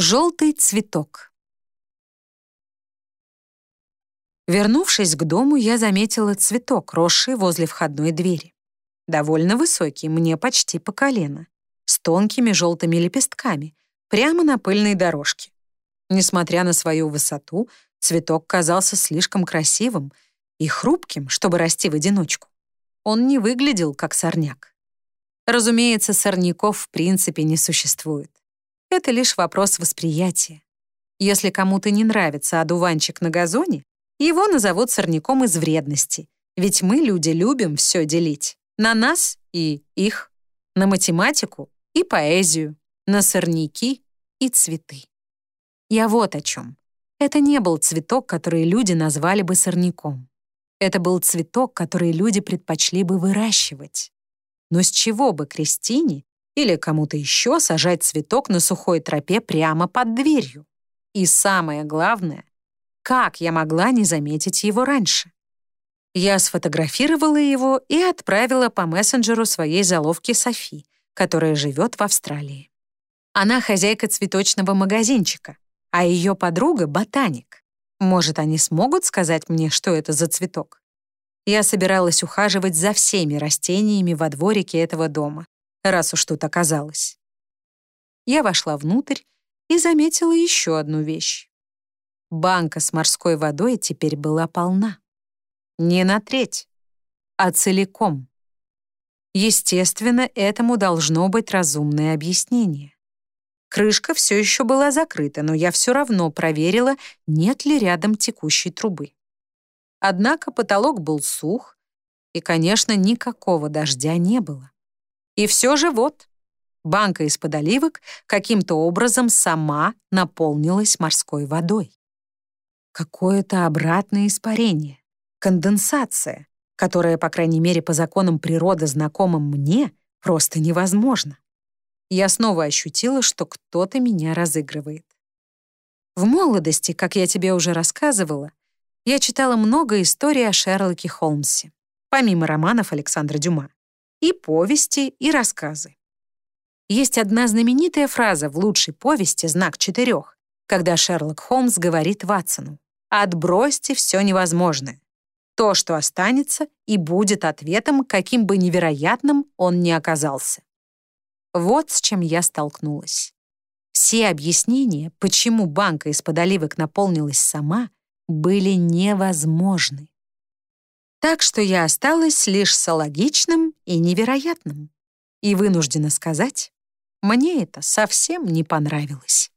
Желтый цветок. Вернувшись к дому, я заметила цветок, росший возле входной двери. Довольно высокий, мне почти по колено, с тонкими желтыми лепестками, прямо на пыльной дорожке. Несмотря на свою высоту, цветок казался слишком красивым и хрупким, чтобы расти в одиночку. Он не выглядел как сорняк. Разумеется, сорняков в принципе не существует. Это лишь вопрос восприятия. Если кому-то не нравится одуванчик на газоне, его назовут сорняком из вредности, ведь мы, люди, любим все делить. На нас и их, на математику и поэзию, на сорняки и цветы. Я вот о чем. Это не был цветок, который люди назвали бы сорняком. Это был цветок, который люди предпочли бы выращивать. Но с чего бы Кристине или кому-то еще сажать цветок на сухой тропе прямо под дверью. И самое главное, как я могла не заметить его раньше? Я сфотографировала его и отправила по мессенджеру своей заловки Софи, которая живет в Австралии. Она хозяйка цветочного магазинчика, а ее подруга — ботаник. Может, они смогут сказать мне, что это за цветок? Я собиралась ухаживать за всеми растениями во дворике этого дома, раз уж тут оказалась. Я вошла внутрь и заметила еще одну вещь. Банка с морской водой теперь была полна. Не на треть, а целиком. Естественно, этому должно быть разумное объяснение. Крышка все еще была закрыта, но я все равно проверила, нет ли рядом текущей трубы. Однако потолок был сух, и, конечно, никакого дождя не было. И все же вот, банка из-под оливок каким-то образом сама наполнилась морской водой. Какое-то обратное испарение, конденсация, которая, по крайней мере, по законам природы, знакомым мне, просто невозможно. Я снова ощутила, что кто-то меня разыгрывает. В молодости, как я тебе уже рассказывала, я читала много историй о Шерлоке Холмсе, помимо романов Александра Дюма и повести, и рассказы. Есть одна знаменитая фраза в лучшей повести «Знак четырех», когда Шерлок Холмс говорит Ватсону «Отбросьте все невозможное. То, что останется, и будет ответом, каким бы невероятным он ни оказался». Вот с чем я столкнулась. Все объяснения, почему банка из-под оливок наполнилась сама, были невозможны. Так что я осталась лишь с и невероятным. И вынуждена сказать, мне это совсем не понравилось.